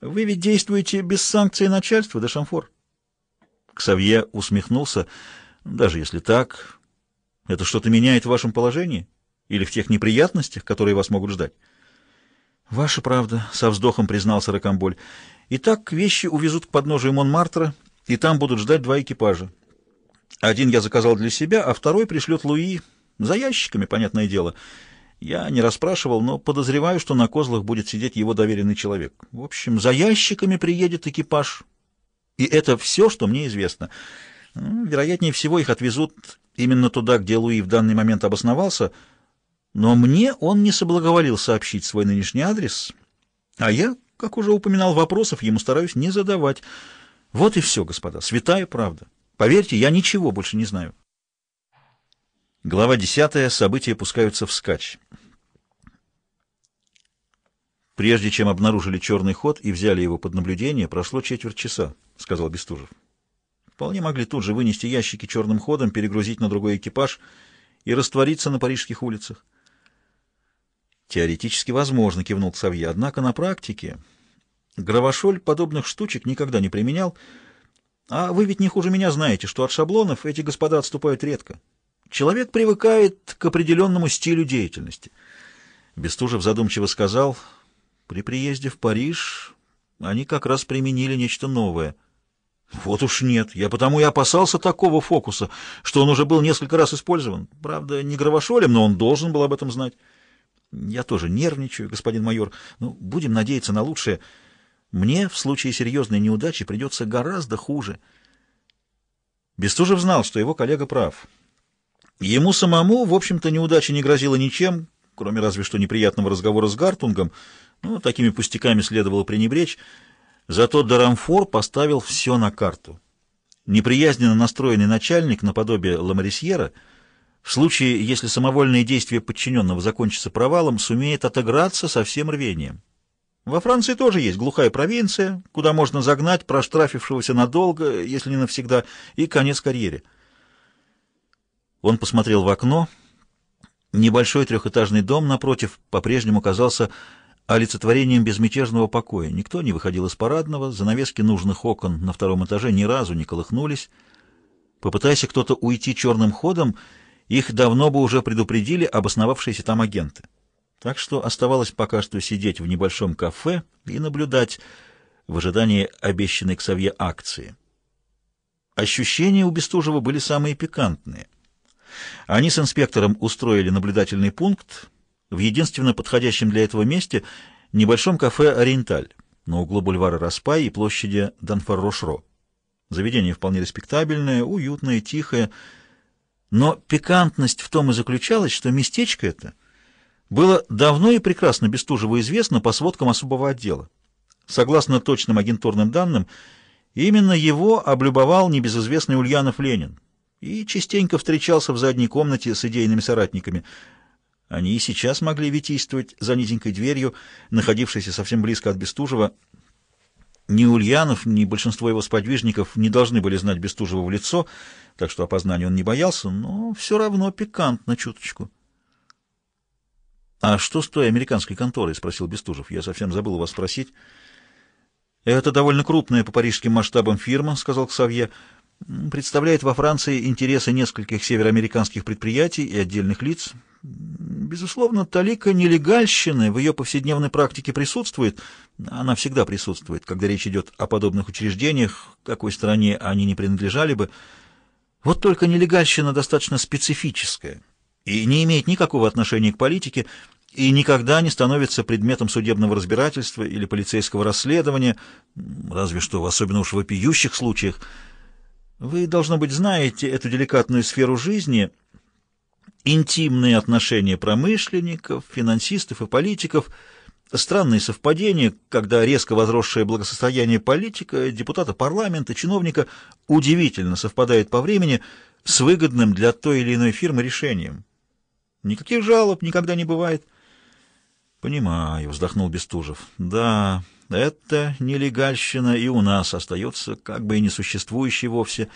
Вы ведь действуете без санкции начальства, де Шамфор. Ксавье усмехнулся. Даже если так, это что-то меняет в вашем положении? Или в тех неприятностях, которые вас могут ждать? Ваша правда, — со вздохом признался Рокомболь. Итак, вещи увезут к подножию Монмартра, и там будут ждать два экипажа. Один я заказал для себя, а второй пришлет Луи за ящиками, понятное дело. Я не расспрашивал, но подозреваю, что на козлах будет сидеть его доверенный человек. В общем, за ящиками приедет экипаж. И это все, что мне известно. Ну, вероятнее всего, их отвезут именно туда, где Луи в данный момент обосновался, но мне он не соблаговолил сообщить свой нынешний адрес, а я, как уже упоминал, вопросов ему стараюсь не задавать. Вот и все, господа, святая правда. Поверьте, я ничего больше не знаю. Глава десятая. События пускаются вскачь. Прежде чем обнаружили черный ход и взяли его под наблюдение, прошло четверть часа, — сказал Бестужев. Вполне могли тут же вынести ящики черным ходом, перегрузить на другой экипаж и раствориться на парижских улицах. Теоретически возможно, — кивнул Ксавье, — однако на практике Гравошоль подобных штучек никогда не применял, а вы ведь не хуже меня знаете, что от шаблонов эти господа отступают редко. Человек привыкает к определенному стилю деятельности. Бестужев задумчиво сказал, при приезде в Париж они как раз применили нечто новое. Вот уж нет, я потому и опасался такого фокуса, что он уже был несколько раз использован. Правда, не Гравошолем, но он должен был об этом знать. Я тоже нервничаю, господин майор. Ну, будем надеяться на лучшее. Мне в случае серьезной неудачи придется гораздо хуже. Бестужев знал, что его коллега прав. Ему самому, в общем-то, неудача не грозила ничем, кроме разве что неприятного разговора с Гартунгом, ну, такими пустяками следовало пренебречь, зато Дарамфор поставил все на карту. Неприязненно настроенный начальник, наподобие Ламарисьера, в случае, если самовольные действия подчиненного закончатся провалом, сумеет отыграться со всем рвением. Во Франции тоже есть глухая провинция, куда можно загнать проштрафившегося надолго, если не навсегда, и конец карьере. Он посмотрел в окно. Небольшой трехэтажный дом напротив по-прежнему казался олицетворением безмятежного покоя. Никто не выходил из парадного, занавески нужных окон на втором этаже ни разу не колыхнулись. Попытайся кто-то уйти черным ходом, их давно бы уже предупредили обосновавшиеся там агенты. Так что оставалось пока что сидеть в небольшом кафе и наблюдать в ожидании обещанной к Савье акции. Ощущения у Бестужева были самые пикантные — они с инспектором устроили наблюдательный пункт в единственно подходящем для этого месте небольшом кафе «Ориенталь» на углу бульвара Распай и площади Данфар-Рошро. Заведение вполне респектабельное, уютное, тихое, но пикантность в том и заключалась, что местечко это было давно и прекрасно Бестужеву известно по сводкам особого отдела. Согласно точным агентурным данным, именно его облюбовал небезызвестный Ульянов Ленин, и частенько встречался в задней комнате с идейными соратниками. Они и сейчас могли витийствовать за низенькой дверью, находившейся совсем близко от Бестужева. Ни Ульянов, ни большинство его сподвижников не должны были знать Бестужева в лицо, так что опознания он не боялся, но все равно пикантно чуточку. — А что с той американской конторой? — спросил Бестужев. — Я совсем забыл вас спросить. — Это довольно крупная по парижским масштабам фирма, — сказал Ксавье представляет во Франции интересы нескольких североамериканских предприятий и отдельных лиц. Безусловно, талика нелегальщины в ее повседневной практике присутствует. Она всегда присутствует, когда речь идет о подобных учреждениях, какой стране они не принадлежали бы. Вот только нелегальщина достаточно специфическая и не имеет никакого отношения к политике, и никогда не становится предметом судебного разбирательства или полицейского расследования, разве что в особенно уж вопиющих случаях – вы, должно быть, знаете эту деликатную сферу жизни, интимные отношения промышленников, финансистов и политиков, странные совпадения, когда резко возросшее благосостояние политика, депутата парламента, чиновника удивительно совпадает по времени с выгодным для той или иной фирмы решением. Никаких жалоб никогда не бывает. «Понимаю», — вздохнул Бестужев. «Да, это нелегальщина и у нас остается, как бы и несуществующей вовсе.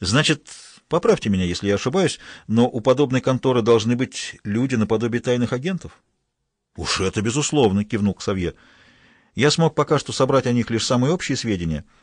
Значит, поправьте меня, если я ошибаюсь, но у подобной конторы должны быть люди наподобие тайных агентов?» «Уж это безусловно», — кивнул Ксавье. Я смог пока что собрать о них лишь самые общие сведения —